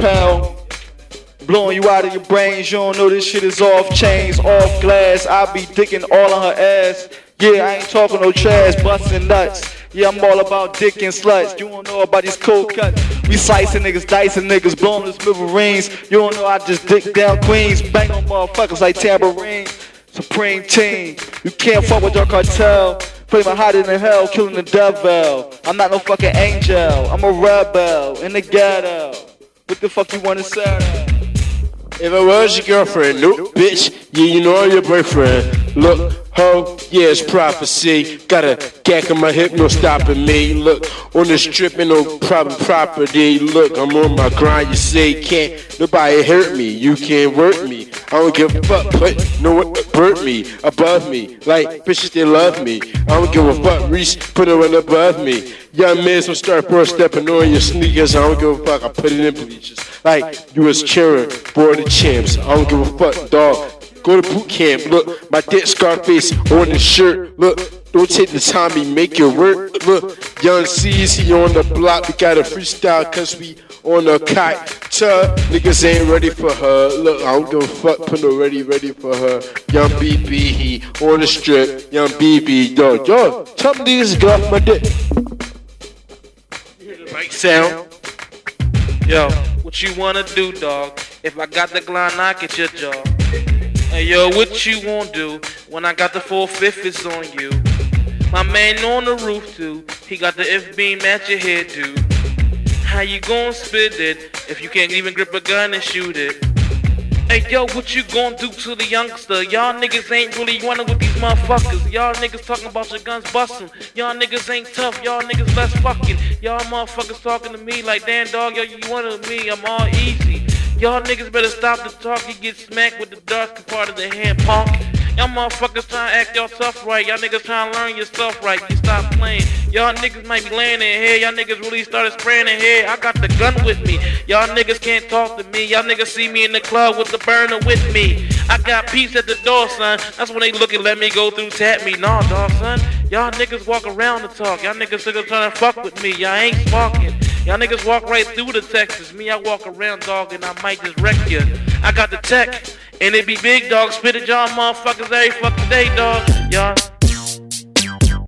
pal. Blowing you out of your brains, you don't know this shit is off chains, off glass. I be dicking all on her ass. Yeah, I ain't talking no trash, busting nuts. Yeah, I'm all about dick and sluts. You don't know about these cold cuts. We slicing niggas, dicing niggas, blowing the smithereens. You don't know I just dick down queens, bang on motherfuckers like tambourines. Supreme team, you can't fuck with our cartel. Flaming hotter than hell, killing the devil. I'm not no fucking angel, I'm a rebel in the ghetto. What the fuck you wanna say? If I was your girlfriend, nope, bitch, yeah, you know I'm your boyfriend. Look, ho, yeah, it's prophecy. Got a gack on my hip, no stopping me. Look, on the strip, ain't no private property. Look, I'm on my grind, you say, can't nobody hurt me. You can't work me. I don't give a fuck, put no one hurt me, above me. Like, bitches, they love me. I don't give a fuck, Reese, put it one above me. Young men, so start bro stepping on your sneakers. I don't give a fuck, I put it in bleachers. Like, you was cheering, boy the champs. I don't give a fuck, dog. Go to boot camp. Look, my dick Scarface on the shirt. Look, don't take the time to make your work. Look, young he on the block. We got a freestyle cause we on the kite. Niggas ain't ready for her. Look, I don't give a fuck, put no ready, ready for her. Young BB, he on the strip. Young BB, yo, yo, tell me niggas off my dick. You hear the right sound? Yo, what you wanna do, dog? If I got the glide, knock at your jaw. Yo, what you wanna do when I got the full fifth is on you? My man on the roof too, he got the F beam at your head dude. How you gon' spit it if you can't even grip a gun and shoot it? Hey yo, what you gon' do to the youngster? Y'all niggas ain't really running with these motherfuckers. Y'all niggas talking about your guns bustin'. Y'all niggas ain't tough. Y'all niggas less fucking. Y'all motherfuckers talking to me like, damn dog, yo, you wanted me. I'm all easy. Y'all niggas better stop the talk. You get smacked with the darker part of the hand, punk. Y'all motherfuckers trying to act tough right. Y'all niggas trying to learn your stuff right. You stop playing. Y'all niggas might be laying in here. Y'all niggas really started spraying in here. I got the gun with me. Y'all niggas can't talk to me. Y'all niggas see me in the club with the burner with me. I got peace at the door, son. That's when they look and let me go through, tap me. Nah, dog, son. Y'all niggas walk around to talk. Y'all niggas still trying to fuck with me. Y'all ain't sparking. Y'all niggas walk right through the Texas. Me, I walk around, dog, and I might just wreck you. I got the tech, and it be big, dog. Spit at y'all motherfuckers every fucking day, dog. Y'all.